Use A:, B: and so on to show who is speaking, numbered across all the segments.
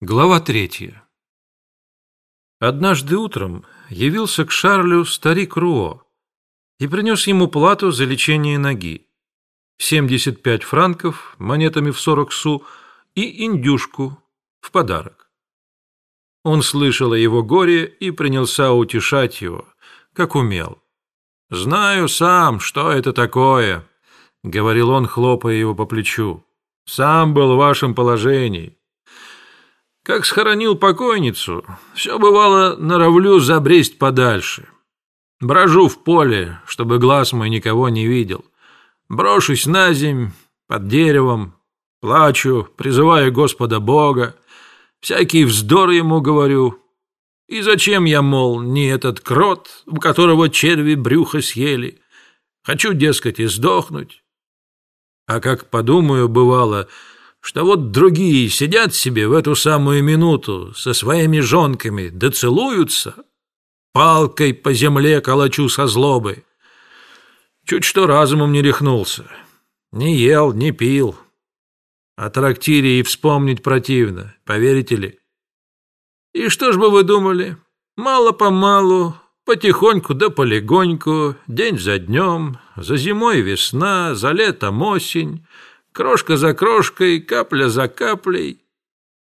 A: Глава третья. Однажды утром явился к Шарлю старик Руо и принес ему плату за лечение ноги. 75 франков монетами в 40 су и индюшку в подарок. Он слышал о его горе и принялся утешать его, как умел. «Знаю сам, что это такое», — говорил он, хлопая его по плечу. «Сам был в вашем положении». Как схоронил покойницу, все бывало норовлю забресть подальше. Брожу в поле, чтобы глаз мой никого не видел. Брошусь на земь, под деревом, плачу, призываю Господа Бога, всякий вздор ему говорю. И зачем я, мол, не этот крот, у которого черви брюхо съели? Хочу, дескать, и сдохнуть. А как подумаю, бывало, что вот другие сидят себе в эту самую минуту со своими жонками, да целуются, палкой по земле калачу со злобы. Чуть что разумом не рехнулся. Не ел, не пил. О трактире и вспомнить противно, поверите ли. И что ж бы вы думали? Мало-помалу, потихоньку да полегоньку, день за днем, за зимой весна, за летом осень — Крошка за крошкой, капля за каплей.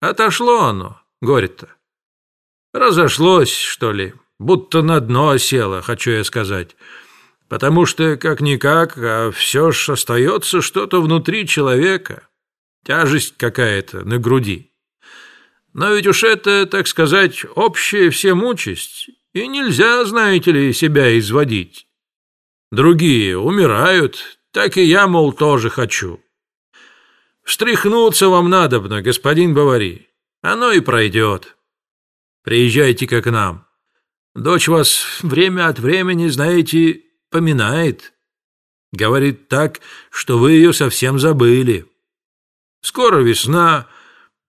A: Отошло оно, горе-то. Разошлось, что ли, будто на дно осело, хочу я сказать. Потому что, как-никак, а все ж остается что-то внутри человека. Тяжесть какая-то на груди. Но ведь уж это, так сказать, общая всем участь, и нельзя, знаете ли, себя изводить. Другие умирают, так и я, мол, тоже хочу. Встряхнуться вам надобно, господин Бавари. Оно и пройдет. Приезжайте-ка к нам. Дочь вас время от времени, знаете, поминает. Говорит так, что вы ее совсем забыли. Скоро весна,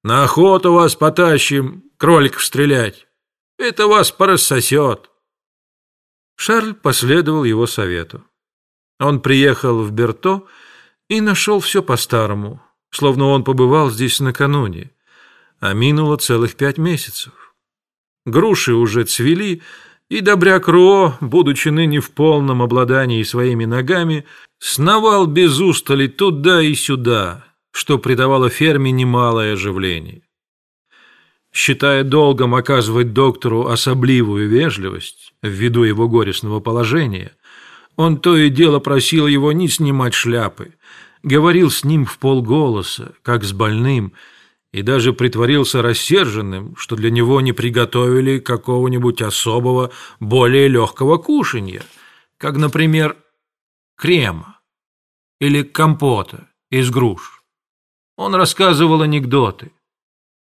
A: на охоту вас потащим, кроликов стрелять. Это вас порассосет. Шарль последовал его совету. Он приехал в Берто и нашел все по-старому словно он побывал здесь накануне, а минуло целых пять месяцев. Груши уже цвели, и добряк Руо, будучи ныне в полном обладании своими ногами, сновал без устали туда и сюда, что придавало ферме немалое оживление. Считая долгом оказывать доктору особливую вежливость ввиду его горестного положения, он то и дело просил его не снимать шляпы, говорил с ним в полголоса, как с больным, и даже притворился рассерженным, что для него не приготовили какого-нибудь особого, более легкого кушанья, как, например, крема или компота из груш. Он рассказывал анекдоты.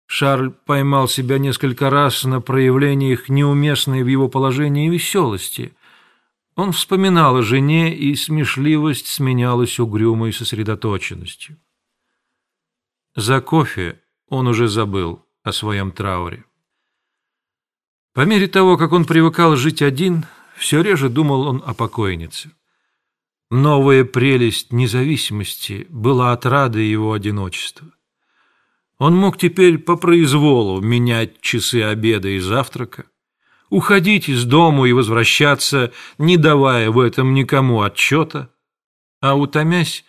A: Шарль поймал себя несколько раз на проявлениях неуместной в его положении веселости – он вспоминал о жене, и смешливость сменялась угрюмой сосредоточенностью. За кофе он уже забыл о своем трауре. По мере того, как он привыкал жить один, все реже думал он о покойнице. Новая прелесть независимости была отрадой его одиночества. Он мог теперь по произволу менять часы обеда и завтрака, уходить из дому и возвращаться, не давая в этом никому отчета, а утомясь,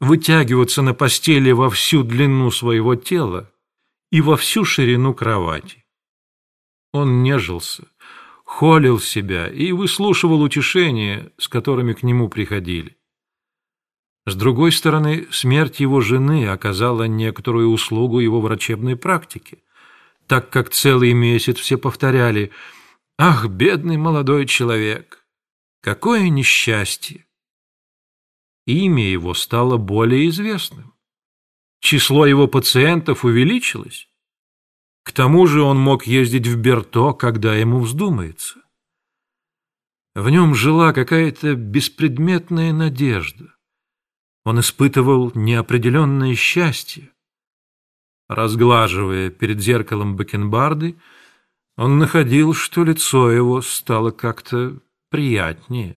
A: вытягиваться на постели во всю длину своего тела и во всю ширину кровати. Он нежился, холил себя и выслушивал утешения, с которыми к нему приходили. С другой стороны, смерть его жены оказала некоторую услугу его врачебной практике, так как целый месяц все повторяли – Ах, бедный молодой человек! Какое несчастье! Имя его стало более известным. Число его пациентов увеличилось. К тому же он мог ездить в Берто, когда ему вздумается. В нем жила какая-то беспредметная надежда. Он испытывал неопределенное счастье. Разглаживая перед зеркалом бакенбарды, он находил, что лицо его стало как-то приятнее.